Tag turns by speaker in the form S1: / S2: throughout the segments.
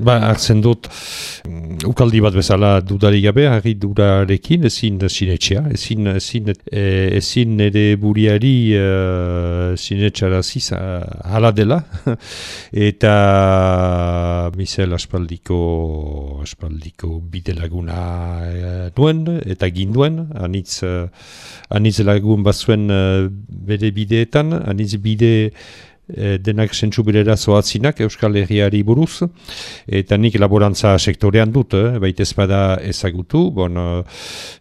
S1: Ba, hartzen dut, mm, ukaldi bat bezala dudari gabe, harri durarekin, ezin sinetxea, ezin, ezin, e, ezin nire buriari e, sinetxara ziz, hala dela, eta misel aspaldiko, aspaldiko bide laguna e, duen, eta ginduen, anitz, anitz lagun bazuen e, bere bideetan, anitz bide, e, denak zentsu birera zoatzinak Euskal Herriari buruz, eta nik laborantza sektorean dut, eh, baita ezpada ezagutu, bon,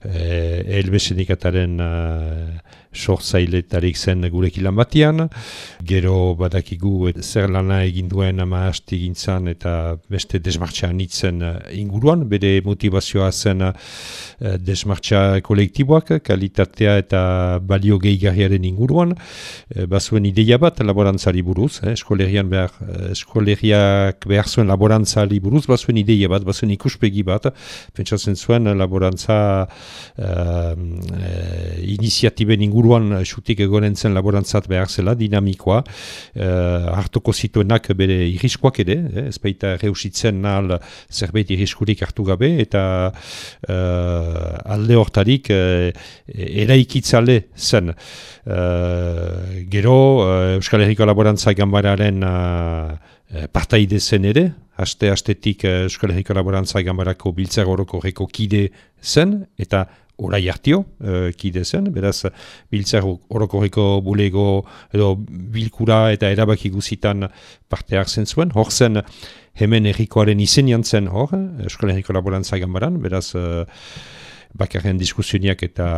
S1: e, elbesenikataren sortzailetarik zen gurekin lan batian, gero badakigu zer lana egin duen ama hasti gintzan eta beste desmartxan nitzen eh, inguruan, bere motivazioa zen uh, desmartxa kolektiboak, kalitatea eta balio gehigarriaren inguruan, bazuen ideia bat laborantzari buruz, eh, eskolerian behar, eskoleriak behar zuen laborantzari buruz, bazuen ideia bat, bazuen ikuspegi bat, pentsatzen zuen laborantza uh, iniziatiben inguruan, inguruan xutik egonen zen laborantzat behar zela, dinamikoa, uh, hartuko zituenak bere iriskoak ere, eh, ez baita reusitzen nahal zerbait iriskurik hartu gabe, eta uh, alde hortarik uh, eraikitzale zen. Uh, gero, Euskal Herriko Laborantza Gambararen partaide zen ere, haste-hastetik Euskal Herriko Laborantza Gambarako biltzar horoko kide zen, eta orai hartio, uh, kide zen, beraz, biltzar orokorriko bulego edo bilkura eta erabaki guzitan parte hartzen zuen, hor zen hemen errikoaren izenian zen hor, Euskal Herriko Laborantza Gambaran, beraz, uh, bakarren diskusioniak eta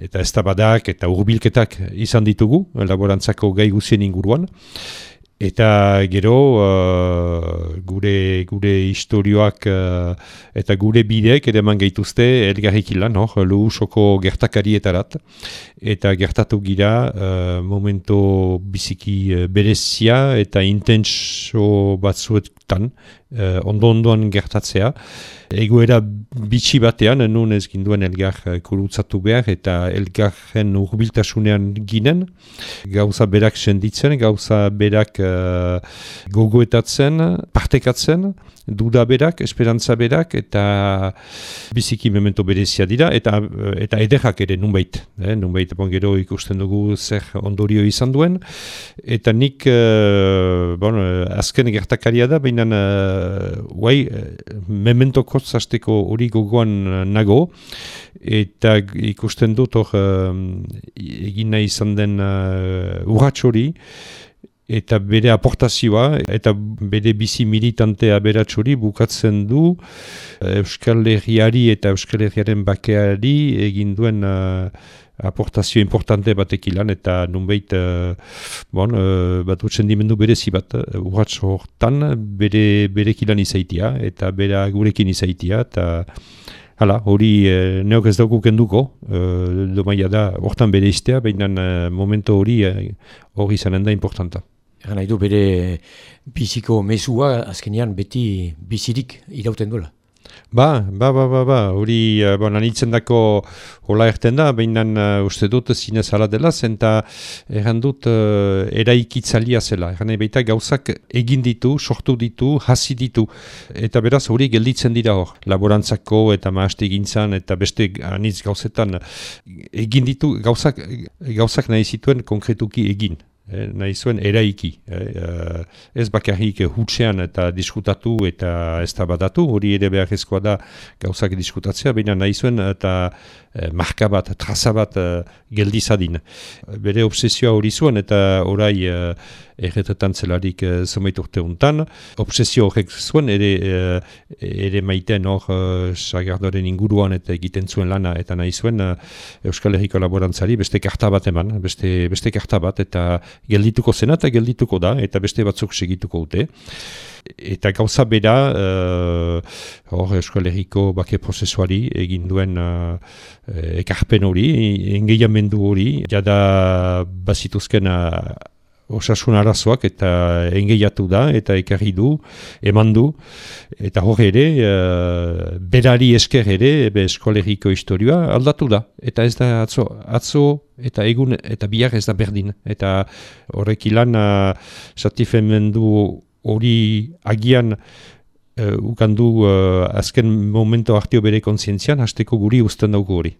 S1: eta estabadak eta urbilketak izan ditugu, laborantzako gai guzien inguruan, Eta gero uh, gure gure historioak uh, eta gure bideek ere eman gaituzte elgarrik ilan, no? luhusoko gertakarietarat. Eta gertatu gira uh, momento biziki uh, berezia eta intenso batzuetan uh, ondo-ondoan gertatzea. Egoera bitxi batean, nun ez ginduen elgar eh, kurutzatu behar eta elgarren urbiltasunean ginen. Gauza berak senditzen, gauza berak uh, gogoetatzen, partekatzen, duda berak, esperantza berak eta biziki memento berezia dira eta eta ederrak ere nunbait. Eh? Nunbait, bon, gero ikusten dugu zer ondorio izan duen. Eta nik, bon, azken gertakaria da, baina uh, guai, mementoko zasteko hori gogoan eh, nago, eta ikusten dut hor uh, egin nahi izan den uh, urratx hori, eta bere aportazioa, eta bere bizi militantea beratxori bukatzen du Euskal Herriari eta Euskal Herriaren bakeari egin duen aportazio importante batek ilan, eta nunbeit, uh, bon, uh, bat utzen dimendu berezi bat, uh, urratz hortan bere, bere kilan izaitia, eta bere gurekin izaitia, eta hala, hori uh, neok ez dauku kenduko, uh, domaia da, hortan bere iztea, baina uh, momento hori hori uh, zanen da importanta.
S2: Egan nahi du bere biziko mesua azkenean beti bizirik irauten duela.
S1: Ba, ba, ba, ba, ba, hori, uh, bon, anitzen dako hola erten da, behinan uh, uste dut zinez ala dela, zenta erran dut uh, eraikitzalia zela. Erran baita gauzak egin ditu, sortu ditu, hasi ditu. Eta beraz hori gelditzen dira hor. Laborantzako eta maaste gintzan eta beste anitz gauzetan egin ditu gauzak, gauzak nahi zituen konkretuki egin eh, nahi zuen eraiki. Eh, eh, ez bakarrik hutsean eta diskutatu eta ez badatu, hori ere behar da gauzak diskutatzea, baina nahi zuen eta marka bat, traza bat geldizadin. Bere obsesioa hori zuen eta orai erretetan zelarik zomait urte untan. Obsesio horrek zuen, ere, ere maiten hor sagardoren inguruan eta egiten zuen lana, eta nahi zuen Euskal Herriko laborantzari beste karta bat eman, beste, beste karta bat, eta geldituko zena eta geldituko da, eta beste batzuk segituko dute. Eta gauza bera, uh, hor Euskal Herriko bake prozesuari egin duen uh, ekarpen hori, engeiamendu hori, jada bazituzken osasun arazoak eta engeiatu da eta ekarri du, eman du, eta hor ere, uh, berari esker ere, ebe eskolegiko historioa aldatu da. Eta ez da atzo, atzo eta egun eta bihar ez da berdin. Eta horrek ilan uh, satifemendu hori agian uh, ukandu uh, azken momento hartio bere kontzientzian, hasteko guri usten dugu hori.